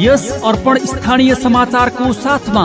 यस अर्पण स्थानीय समाचारको साथमा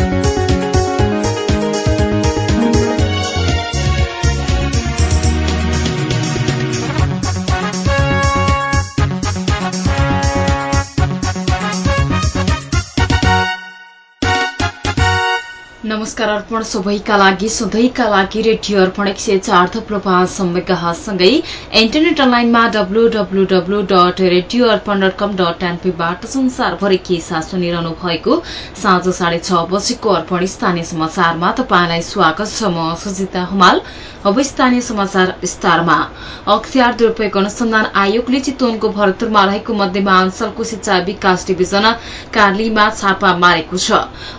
नमस्कार अर्पण सबैका लागि सधैँका लागि रेडियो अर्पण एक सय चार थप्लो पाँच मेगासँगै इन्टरनेट अनलाइनमा W W W dot radio Arpan dot com dot एनपीबाट संसारभरि के साथ सुनिरहनु भएको साँझ साढे छ बजेको अर्पण स्थानीय समाचारमा तपाईँलाई स्वागत छ म सुजिता हुमाल। अब स्थानीय समाचार विस्तारमा। अख्तियार दुरूपयोग अनुसन्धान आयोगले चितवनको भरतपुरमा रहेको मध्यमाञ्चलको सिंचाई विकास डिभिजन कार्लीमा छापा मारेको छ।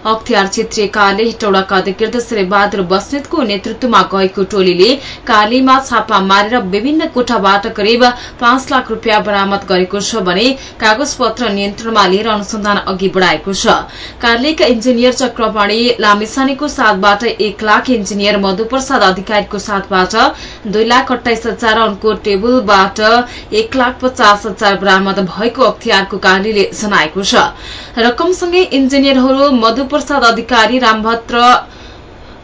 अख्तियार क्षेत्रीय कार्य हेटौडाका अधिकृत श्री बहादुर बस्नेतको नेतृत्वमा गएको टोलीले कालीमा छापा मारेर विभिन्न कोठाबाट करिब पाँच लाख रूपियाँ बरामद गरेको छ भने कागज पत्र नियन्त्रणमा लिएर अनुसन्धान अघि बढ़ाएको छ। कार्यालयका इन्जिनियर चक्रपाणी लामिसानेको साथबाट एक लाख इन्जिनियर मधुप्रसाद अधिकारीको साथबाट दुई लाख अठाइस हजार उनको टेबलबाट एक लाख पचास हजार बरामद भएको अख्तियारको कार्यले जनाएको छ। रकमसँगै इन्जिनियरहरू मधुप्रसाद अधिकारी रामभद्र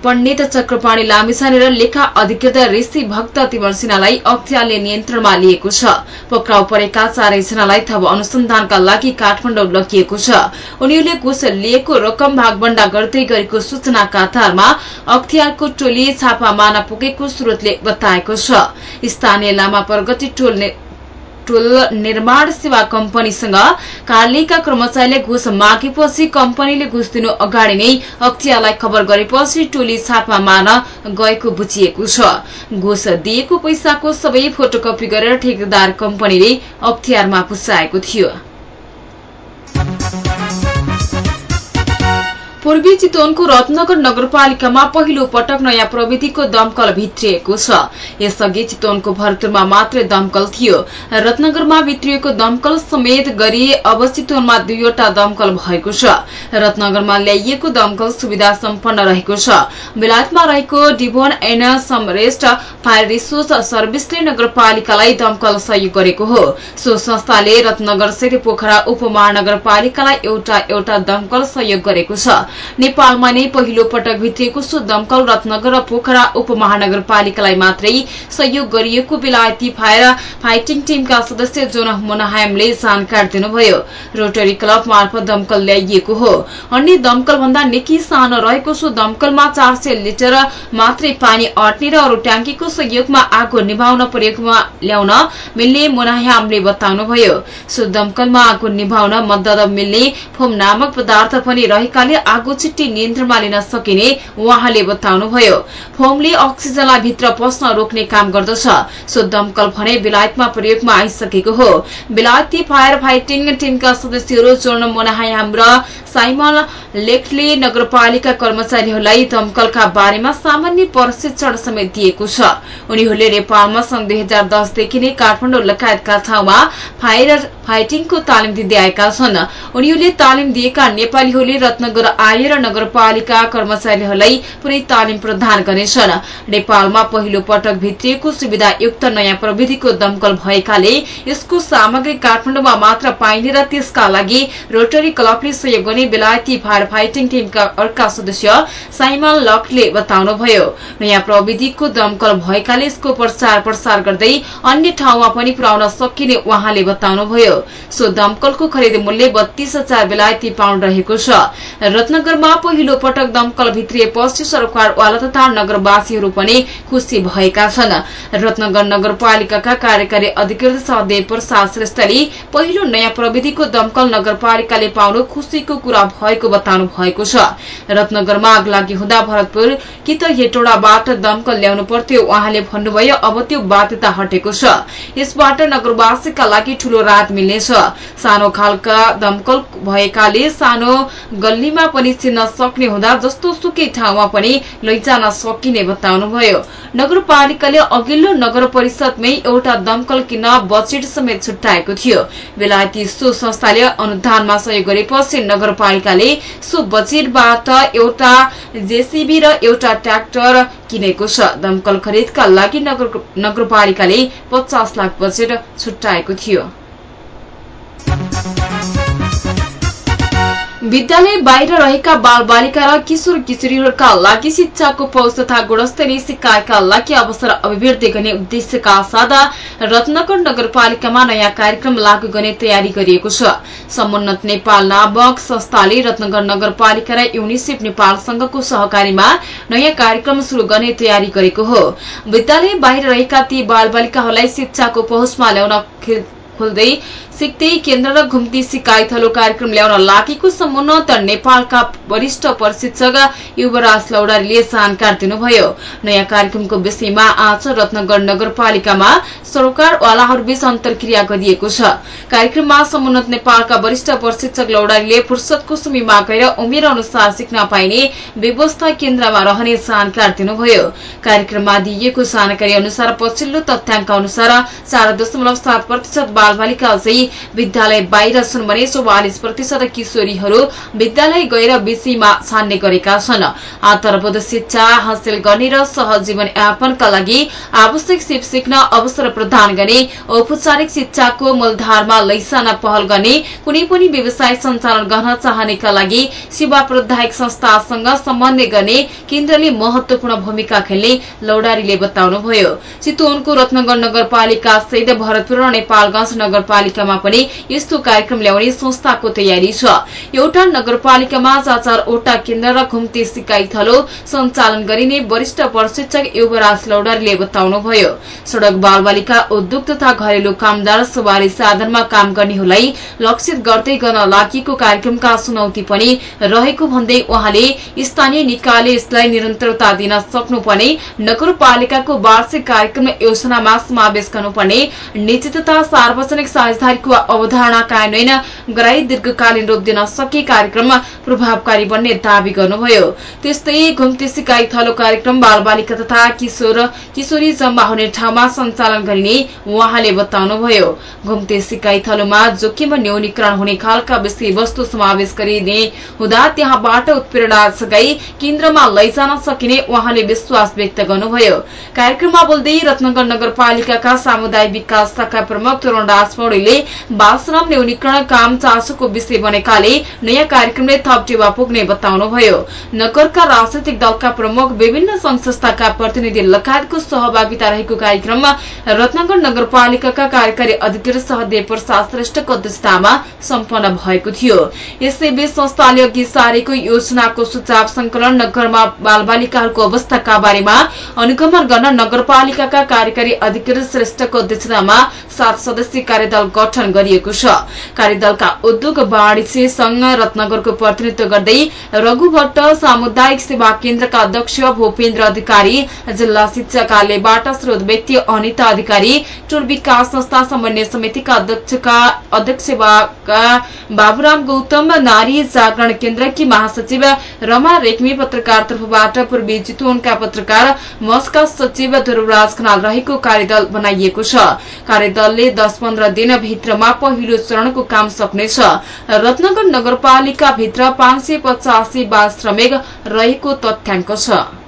पण्डित चक्रपाणी लामिसाने र लेखा अधिकृत ऋषि भक्त तिमर सिन्हालाई अख्तियारले नियन्त्रणमा लिएको छ। पक्राउ परेका चारैजनालाई थप अनुसन्धानका लागि काठमाडौँ लगिएको छ। उनीहरूले घुस लिएको रकम भागभण्डा गर्दै गरेको सूचनाका आधारमा अख्तियारको टोली छापा मार्न पुगेको स्रोतले बताएको छ। स्थानीय लामा प्रगति टोल टोल निर्माण सेवा कम्पनीसँग कार्यालयका कर्मचारीले घुस मागेपछि कम्पनीले घुस दिनु अगाडि नै अख्तियारलाई खबर गरेपछि टोली छापा मार्न गएको बुझिएको छ। घुस दिएको पैसाको सबै फोटोकपी गरेर ठेकेदार कम्पनीले अख्तियारमा पुसाएको थियो। पूर्वी चितवनको रत्नगर नगरपालिकामा पहिलो पटक नयाँ प्रविधिको दमकल भित्रिएको छ। यसअघि चितवनको भरतपुरमा मात्रै दमकल थियो। रत्नगरमा भित्रिएको दमकल समेत गरी अब चितवनमा दुईवटा दमकल भएको छ। रत्नगरमा ल्याइएको दमकल सुविधा सम्पन्न रहेको छ। बेलायतमा रहेको Devon and Somerset fire resource सर्भिसले नगरपालिकालाई दमकल सहयोग गरेको हो। सो संस्थाले रत्नगर सेती पोखरा उपमहानगरपालिकालाई एउटा एउटा दमकल सहयोग गरेको छ। नेपालमा नै पहिलो पटक भित्रिएको सो दमकल रत्नगर र पोखरा उपमहानगरपालिकालाई मात्रै सहयोग गरिएको बेलायती फायर फाइटिङ टीमका सदस्य जोन मोनाहायमले जानकारी दिनुभयो। रोटरी क्लब मार्फत दमकल ल्याइएको हो। अन्य दमकल भन्दा निकै सानो रहेको सो दमकलमा चार लिटर मात्रै पानी अट्ने र अरू ट्याङ्कीको सहयोगमा आगो निभाउन प्रयोगमा ल्याउन मिल्ने मोनाहायमले बताउनुभयो। सो दमकलमा आगो निभाउन मद्दत मिल्ने फोम नामक पदार्थ पनि रहेकाले आगो छिट्टी नियन्त्रणमा लिन सकिने उहाँले बताउनुभयो। फोमले अक्सिजनलाई भित्र पस्न रोक्ने काम गर्दछ। सो दमकल भने बेलायतमा प्रयोगमा आइसकेको हो। बेलायती फायर फाइटिङ टीमका सदस्यहरू चोर्ण मोनाहायाम र साइमन लेखले नगरपालिका कर्मचारीहरूलाई दमकलका बारेमा सामान्य प्रशिक्षण समेत दिएको छ। उनीहरूले नेपालमा सन् दुई हजार दसदेखि नै काठमाडौँ लगायतका ठाउँमा फायर फाइटिङको तालिम दिँदै आएका छन्। उनीहरूले तालिम दिएका नेपालीहरूले रत्नगर आएर नगरपालिका कर्मचारीहरूलाई पुरै तालिम प्रदान गर्नेछन्। नेपालमा पहिलो पटक भित्रिएको सुविधायुक्त नयाँ प्रविधिको दमकल भएकाले यसको सामग्री काठमाडौँमा मात्र पाइने र त्यसका लागि रोटरी क्लबले सहयोग गर्ने बेलायती फायर फाइटिङ टीमका अर्का सदस्य साइमन लकले बताउनुभयो नयाँ प्रविधिको दमकल भएकाले यसको प्रचार प्रसार गर्दै अन्य ठाउँमा पनि पुर्याउन सकिने उहाँले बताउनुभयो सो दमकलको खरिद मूल्य बत्तीस हजार बेलायती पाउण्ड रहेको छ रत्नगरमा पहिलो पटक दमकल भित्रिएपछि सरकारवाला तथा नगरवासीहरू पनि खुशी भएका छन् रत्नगर नगरपालिकाका कार्यकारी अधिकृत सहदेव प्रसाद श्रेष्ठले पहिलो नयाँ प्रविधिको दमकल नगरपालिकाले पाउनु खुशीको कुरा भएको बताउनु भएको छ। रत्नगरमा आग लागि हुँदा भरतपुर कि त हेटौडाबाट दमकल ल्याउनु पर्थ्यो। उहाँले भन्नुभयो अब त्यो बाध्यता हटेको छ। यसबाट नगरवासीका लागि ठूलो राहत मिल्नेछ। सानो खालका दमकल भएकाले सानो गल्लीमा पनि चिन्न सक्ने हुँदा जस्तो सुकै ठाउँमा पनि लैजान सकिने बताउनुभयो। नगरपालिकाले अघिल्लो नगर परिषदमै एउटा दमकल किन्न बजेट समेत छुट्याएको थियो। बेलायती सो संस्थाले अनुदानमा सहयोग गरेपछि नगरपालिकाले सो बजेटबाट एउटा जेसीबी र एउटा ट्र्याक्टर किनेको छ। दमकल खरिदका लागि नगरपालिकाले पचास लाख बजेट छुट्याएको थियो। विद्यालय बाहिर रहेका बाल बालिका र किशोर किशोरीहरूका लागि शिक्षाको पहुँच तथा गुणस्तरीय सिकाइका लागि अवसर अभिवृद्धि गर्ने उद्देश्यका साथ रत्नगर नगरपालिकामा नयाँ कार्यक्रम लागू गर्ने तयारी गरिएको छ। समुन्नत नेपाल नामक संस्थाले रत्नगर नगरपालिका र युनिसेफ नेपालसँगको सहकारीमा नयाँ कार्यक्रम शुरू गर्ने तयारी गरेको हो। विद्यालय बाहिर रहेका ती बाल बालिकाहरूलाई शिक्षाको पहुँचमा ल्याउन खोल्दै सिक्दै केन्द्र र घुम्ती सिकाइ थलो कार्यक्रम ल्याउन लागेको समुन्नत नेपालका वरिष्ठ प्रशिक्षक युवराज लौडारीले जानकारी दिनुभयो। नयाँ कार्यक्रमको विषयमा आज रत्नगर नगरपालिकामा सरकारवालाहरूबीच अन्तर्क्रिया गरिएको छ। कार्यक्रममा समुन्नत नेपालका वरिष्ठ प्रशिक्षक लौडारीले फुर्सदको समयमा गएर उमेर अनुसार सिक्न पाइने व्यवस्था केन्द्रमा रहने जानकारी दिनुभयो। कार्यक्रममा दिइएको जानकारी अनुसार पछिल्लो तथ्याङ्क अनुसार चार दशमलव सात प्रतिशत बाल बालिका विद्यालय बाहिर छन् भने चौवालिस प्रतिशत किशोरीहरू विद्यालय गएर विषयमा छान्ने गरेका छन्। आन्तरबद्ध शिक्षा हासिल गर्ने र सहजीवन यापनका लागि आवश्यक सिप सिक्न अवसर प्रदान गर्ने औपचारिक शिक्षाको मूलधारमा लैजान पहल गर्ने कुनै पनि व्यवसाय सञ्चालन गर्न चाहनेका लागि सेवा प्रदायक संस्थासँग समन्वय गर्ने केन्द्रले महत्वपूर्ण भूमिका खेल्ने लौडारीले बताउनुभयो। चितवनको रत्नगर नगरपालिका सहित भरतपुर र नेपालगंज नगरपालिकामा पनि यस्तो कार्यक्रम ल्याउने संस्थाको तयारी छ। एउटा नगरपालिकामा चार चारवटा केन्द्र र घुम्ती सिकाइ थलो सञ्चालन गरिने वरिष्ठ प्रशिक्षक युवराज लौडरले बताउनुभयो। सड़क बाल बालिका उद्योग तथा घरेलु कामदार सवारी साधनमा काम गर्नेहरूलाई लक्षित गर्दै गर्न लागेको कार्यक्रमका चुनौती पनि रहेको भन्दै उहाँले स्थानीय निकायले यसलाई निरन्तरता दिन सक्नुपर्ने नगरपालिकाको वार्षिक कार्यक्रम योजनामा समावेश गर्नुपर्ने निजी तथा सार्वजनिक साझेदारीको अवधारणा कार्यान्वयन गराई दीर्घकालीन रूप दिन सके कार्यक्रम प्रभावकारी बन्ने दावी गर्नुभयो। त्यस्तै घुम्ती सिकाई थलो कार्यक्रम बाल बालिका तथा किशोर किशोरी जम्मा हुने ठाउँमा सञ्चालन गरिने उहाँले बताउनुभयो। घुम्ती सिकाई थलोमा जोखिम न्यूनीकरण हुने खालका विषयवस्तु समावेश गरिने हुँदा त्यहाँबाट उत्प्रेरणा सघाई केन्द्रमा लैजान सकिने उहाँले विश्वास व्यक्त गर्नुभयो। कार्यक्रममा बोल्दै रत्नगर नगरपालिकाका सामुदायिक विकास शाखा प्रमुख तरूण राज पौडेलले बालश्रम न्यूनीकरण काम चासोको विषय बनेकाले नयाँ कार्यक्रमले थप टेवा पुग्ने बताउनुभयो। नगरका राजनैतिक दलका प्रमुख विभिन्न संघ संस्थाका प्रतिनिधि लगायतको सहभागिता रहेको कार्यक्रममा रत्नगर नगरपालिकाका कार्यकारी अधिकृत सहदेव प्रसाद श्रेष्ठको अध्यक्षतामा सम्पन्न भएको थियो। यसैबीच संस्थाले अघि सारेको योजनाको सुझाव संकलन नगरमा बालबालिकाहरूको अवस्थाका बारेमा अनुगमन गर्न नगरपालिकाका कार्यकारी अधिकृत श्रेष्ठको अध्यक्षतामा सात सदस्यीय कार्यदल गठन गरिएको छ। कार्यदलका उद्योग वाणिज्य संघ रत्नगरको प्रतिनिधित्व गर्दै रघु भट्ट सामुदायिक सेवा केन्द्रका अध्यक्ष भूपेन्द्र अधिकारी जिल्ला शिक्षा कार्यालयबाट स्रोत व्यक्ति अनिता अधिकारी टोल विकास संस्था समन्वय समितिका अध्यक्ष बाबुराम गौतम नारी जागरण केन्द्रकी महासचिव रमा रेग्मी पत्रकार तर्फबाट पूर्वी चितवनका पत्रकार मस्का सचिव ध्रुवराज खनाल रहेको कार्यदल बनाइएको छ। कार्यदलले दस पन्ध्र दिनभित्रमा पहिलो चरणको काम सक्नेछ। रत्नगर नगरपालिका भित्र पाँच सय पचासी बाल श्रमिक रहेको तथ्याङ्क छ।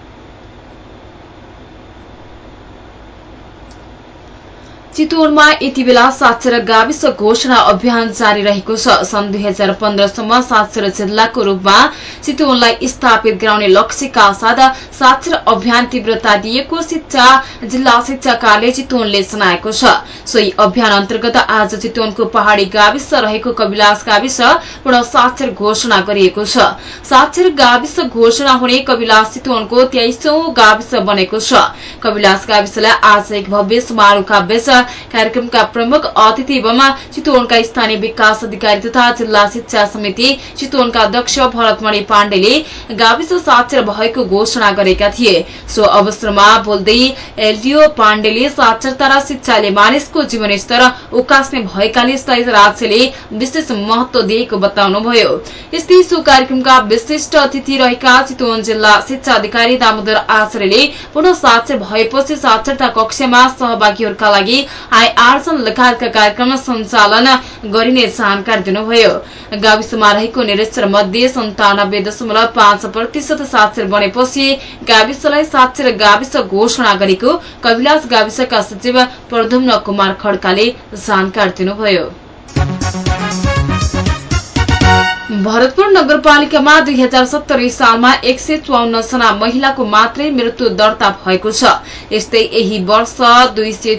चितवनमा यति बेला साक्षर गाविस घोषणा अभियान जारी रहेको छ। सन् दुई हजार पन्ध्रसम्म साक्षर जिल्लाको रूपमा चितवनलाई स्थापित गराउने लक्ष्यका साथ साक्षर अभियान तीव्रता दिएको शिक्षा जिल्ला शिक्षा कार्य चितवनले जनाएको छ। सोही अभियान अन्तर्गत आज चितवनको पहाड़ी गाविस रहेको कविलास गाविस पूर्ण साक्षर घोषणा गरिएको छ। साक्षर गाविस घोषणा हुने कविलास चितवनको तेइसौं गाविस बनेको छ। कविलास गाविसलाई आज एक भव्य समारोहका बेच कार्यक्रमका प्रमुख अतिथि एवं चितवनका स्थानीय विकास अधिकारी तथा जिल्ला शिक्षा समिति चितवनका अध्यक्ष भरतमणि पाण्डेले गाविस साक्षर भएको घोषणा गरेका थिए। सो अवसरमा बोल्दै एलडीओ पाण्डेले साक्षरता र शिक्षाले मानिसको जीवनस्तर उकास्ने भएकाले यसलाई राज्यले विशेष महत्व दिएको बताउनुभयो। यस्तै सो कार्यक्रमका विशिष्ट अतिथि रहेका चितवन जिल्ला शिक्षा अधिकारी दामोदर आचार्यले पुनः साक्षर भएपछि साक्षरता कक्षमा सहभागीहरूका लागि आय आर्जन लगायतका कार्यक्रम सञ्चालन गरिने जानकारी दिनुभयो। गाविसमा रहेको निरक्षर मध्ये सन्तानब्बे दशमलव पाँच प्रतिशत साक्षर बनेपछि गाविसलाई साक्षर गाविस घोषणा गरेको कविलास गाविसका सचिव प्रधुम्न कुमार खड्काले जानकारी दिनुभयो। भरतपुर नगरपालिकामा दुई हजार सत्तरी सालमा एक सय चौवन्न जना महिलाको मात्रै मृत्यु दर्ता भएको छ। यस्तै यही वर्ष दुई सय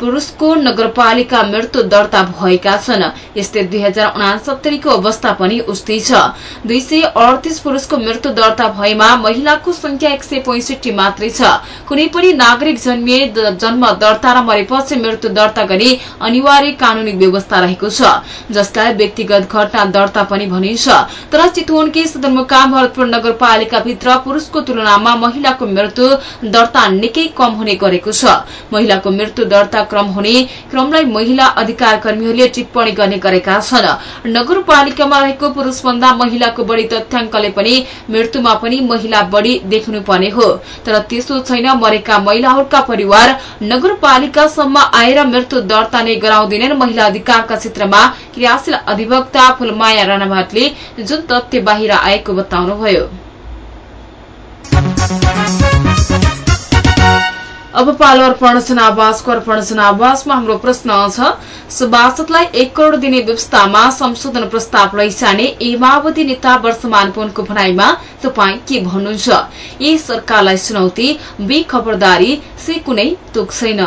पुरूषको नगरपालिका मृत्यु दर्ता भएका छन्। यस्तै दुई हजार उनासत्तरीको अवस्था पनि उस्तै छ। दुई सय अडतिस पुरूषको मृत्यु दर्ता भएमा महिलाको संख्या एक सय पैंसठी मात्रै छ। कुनै पनि नागरिक जन्मिए जन्म दर्ता र मरेपछि मृत्यु दर्ता गरी अनिवार्य कानूनी व्यवस्था रहेको छ। जसलाई व्यक्तिगत घटना दर्ता पनि भनिन्छ। तर चितवनकै सदरमुकाम भरतपुर नगरपालिकाभित्र पुरूषको तुलनामा महिलाको मृत्यु दर्ता निकै कम हुने गरेको छ। महिलाको मृत्यु दर्ता क्रम हुने क्रमलाई महिला अधिकार कर्मीहरूले टिप्पणी गर्ने गरेका छन्। नगरपालिकामा रहेको पुरूषभन्दा महिलाको बढ़ी तथ्याङ्कले पनि मृत्युमा पनि महिला बढ़ी देख्नुपर्ने हो। तर त्यसो छैन मरेका महिलाहरूका परिवार नगरपालिकासम्म आएर मृत्यु दर्ता नै गराउँदैनन्। महिला अधिकारका क्षेत्रमा क्रियाशील अधिवक्ता फुलमाया राणाभाटले जुन तथ्य बाहिर आएको बताउनुभयो। अब पालो अर्पण जनावासको अर्पण जनावासमा हाम्रो प्रश्न छ एक करोड़ दिने व्यवस्थामा संशोधन प्रस्ताव लैजाने ए माओवादी नेता वर्षमान पुनको भनाईमा तपाईँ के भन्नुहुन्छ? ए सरकारलाई चुनौती बी खबरदारी से कुनै तोक छैन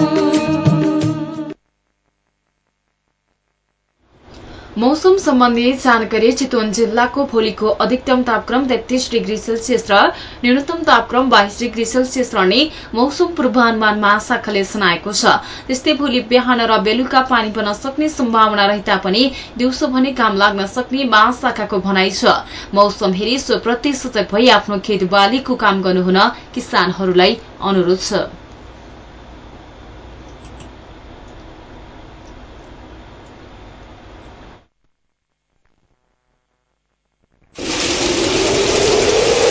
मौसम सम्बन्धी जानकारी चितवन जिल्लाको भोलिको अधिकतम तापक्रम तेत्तीस डिग्री सेल्सियस र न्यूनतम तापक्रम बाइस डिग्री सेल्सियस रहने मौसम पूर्वानुमान महाशाखाले सुनाएको छ। त्यस्तै भोलि बिहान र बेलुका पानी पर्न सक्ने सम्भावना रहे तापनि दिउँसो भने काम लाग्न सक्ने महाशाखाको भनाइ छ। मौसम हेरी सोप्रति सचक भई आफ्नो खेत बालीको काम गर्नुहुन किसानहरूलाई अनुरोध छ।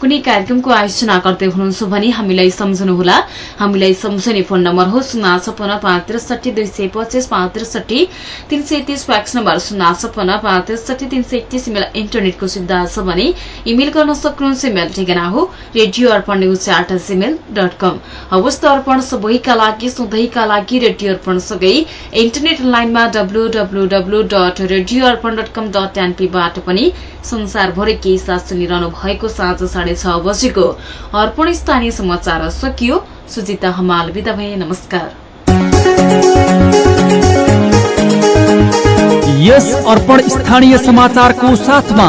कुनै कार्यक्रमको आयोजना गर्दै हुनुहुन्छ भने हामीलाई सम्झनुहोला। हामीलाई सम्झने फोन नम्बर हो शून्य छपन्न पाँच त्रिसठी दुई सय पच्चिस पाँच त्रिसठी तीन सय तीस फ्याक्स नम्बर शून्य छपन्न पाँच त्रिसठी तीन सय एकतिस इमेल इन्टरनेटको सुविधा छ भने इमेल गर्न सक्नुहुन्छ इमेल ठेगाना हो radio Arpan news at Gmail dot com हवस् अर्पण सबैका लागि सधैँका लागि रेडियो अर्पण सँगै इन्टरनेट लाइनमा W W W dot radio Arpan dot com dot एनपीबाट पनि संसारभरि केही साथ सुनिरहनु भएको साँझ साढे छ बजेको अर्पण स्थानीय समाचार सकियो। सुजिता हमाल विदा भए नमस्कार। यस अर्पण स्थानीय समाचारको साथमा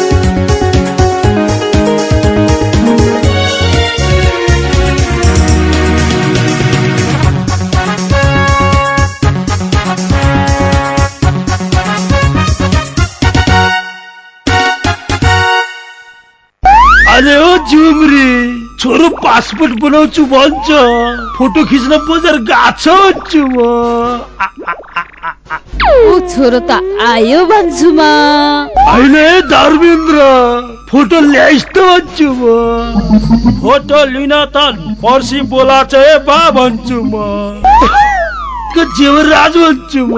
जुमरी छोरो पासपोर्ट बनाउँछु भन्छ। फोटो खिच्न बजार गएको छु म। छोरो त आयो भन्छु म। अहिले धर्मेन्द्र फोटो ल्याइस् त भन्छु म। फोटो लिन त पर्सि बोला चाहिँ बा भन्छु म। के जेवराज भन्छु म?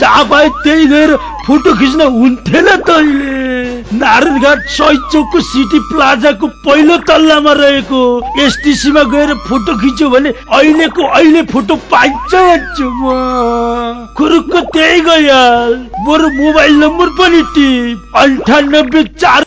जहाँ पाए त्यही गएर फोटो खिच्न हुन्थेन तैले। नारायणघाट सहिद चौकको सिटी प्लाजाको पहिलो तल्लामा रहेको एसटिसीमा गएर फोटो खिच्यो भने अहिलेको अहिले फोटो पाइन्छ म। कुरुक्क त्यही गइहाल। बरु मोबाइल नम्बर पनि टिप। अन्ठानब्बे चार